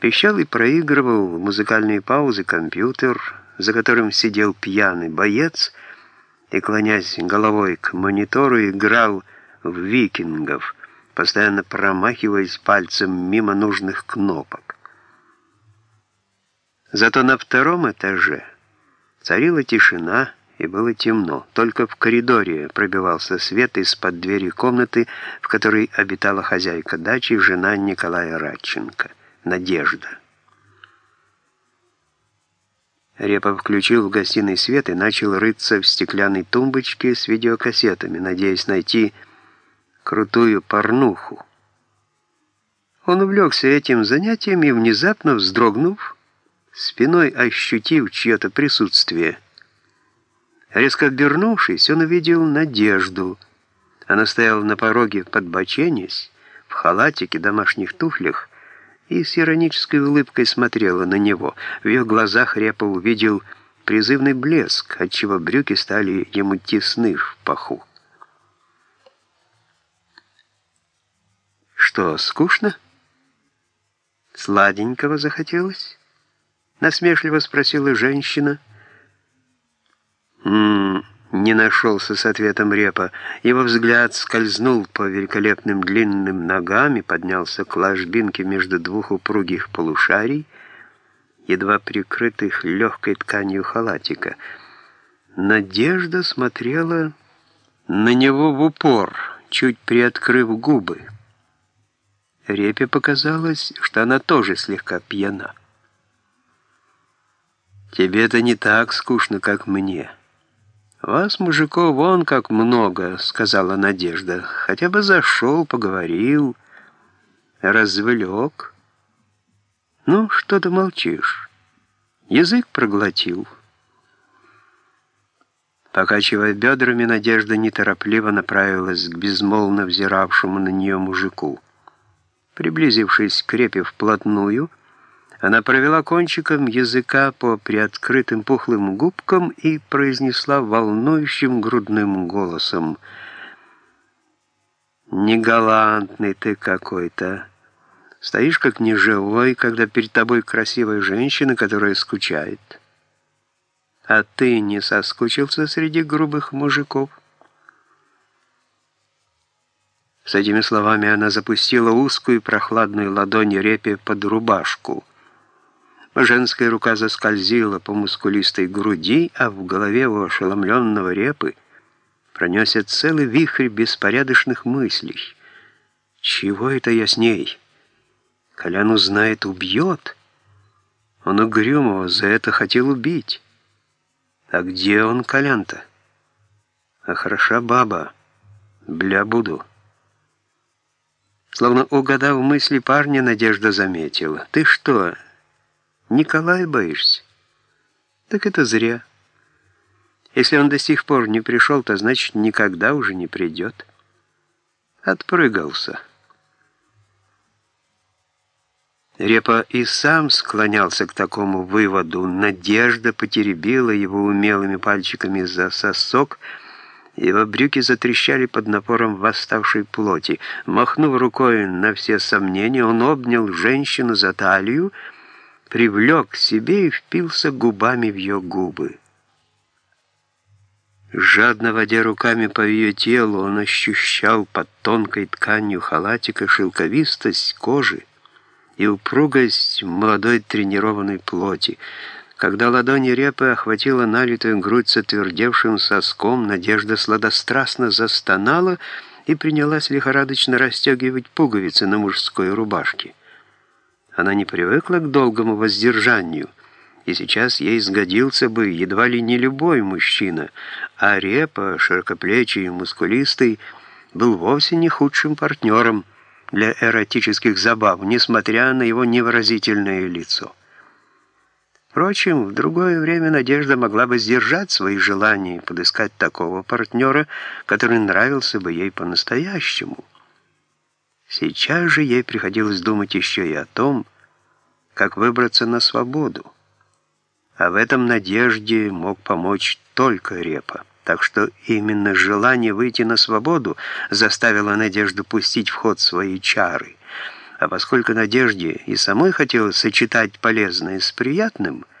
Пищал и проигрывал в музыкальные паузы компьютер, за которым сидел пьяный боец и, клонясь головой к монитору, играл в викингов, постоянно промахиваясь пальцем мимо нужных кнопок. Зато на втором этаже царила тишина, и было темно. Только в коридоре пробивался свет из-под двери комнаты, в которой обитала хозяйка дачи, жена Николая Радченко, Надежда. Репа включил в гостиной свет и начал рыться в стеклянной тумбочке с видеокассетами, надеясь найти крутую порнуху. Он увлекся этим занятием и, внезапно вздрогнув, спиной ощутив чье-то присутствие, Резко обернувшись, он увидел Надежду. Она стояла на пороге, подбоченясь, в халатике, домашних туфлях, и с иронической улыбкой смотрела на него. В ее глазах Репа увидел призывный блеск, отчего брюки стали ему тесны в паху. «Что, скучно?» «Сладенького захотелось?» Насмешливо спросила женщина. «М -м, не нашелся с ответом Репа. Его взгляд скользнул по великолепным длинным ногам и поднялся к ложбинке между двух упругих полушарий, едва прикрытых легкой тканью халатика. Надежда смотрела на него в упор, чуть приоткрыв губы. Репе показалось, что она тоже слегка пьяна. «Тебе это не так скучно, как мне». «Вас, мужиков, вон как много», — сказала Надежда. «Хотя бы зашел, поговорил, развлек». «Ну, что ты молчишь? Язык проглотил». Покачивая бедрами, Надежда неторопливо направилась к безмолвно взиравшему на нее мужику. Приблизившись к репе вплотную, она провела кончиком языка по приоткрытым пухлым губкам и произнесла волнующим грудным голосом. «Негалантный ты какой-то. Стоишь как неживой, когда перед тобой красивая женщина, которая скучает. А ты не соскучился среди грубых мужиков?» С этими словами она запустила узкую прохладную ладонь репе под рубашку. Женская рука заскользила по мускулистой груди, а в голове у ошеломленного репы пронесся целый вихрь беспорядочных мыслей. «Чего это я с ней? Колян узнает, убьет. Он угрюмого за это хотел убить. А где он, Колян-то? А хороша баба. Бля буду». Словно угадав мысли парня, Надежда заметила. «Ты что, Николая боишься? Так это зря. Если он до сих пор не пришел, то значит никогда уже не придет. Отпрыгался. Репа и сам склонялся к такому выводу. Надежда потеребила его умелыми пальчиками за сосок, его брюки затрещали под напором восставшей плоти. Махнув рукой на все сомнения, он обнял женщину за талию, привлек к себе и впился губами в ее губы. Жадно водя руками по ее телу, он ощущал под тонкой тканью халатика шелковистость кожи и упругость молодой тренированной плоти. Когда ладони репы охватила налитую грудь с отвердевшим соском, Надежда сладострастно застонала и принялась лихорадочно расстегивать пуговицы на мужской рубашке. Она не привыкла к долгому воздержанию, и сейчас ей сгодился бы едва ли не любой мужчина, а Репа, широкоплечий и мускулистый, был вовсе не худшим партнером для эротических забав, несмотря на его невыразительное лицо. Впрочем, в другое время Надежда могла бы сдержать свои желания и подыскать такого партнера, который нравился бы ей по-настоящему. Сейчас же ей приходилось думать еще и о том, как выбраться на свободу. А в этом надежде мог помочь только Репа. Так что именно желание выйти на свободу заставило Надежду пустить в ход свои чары. А поскольку Надежде и самой хотелось сочетать полезное с приятным –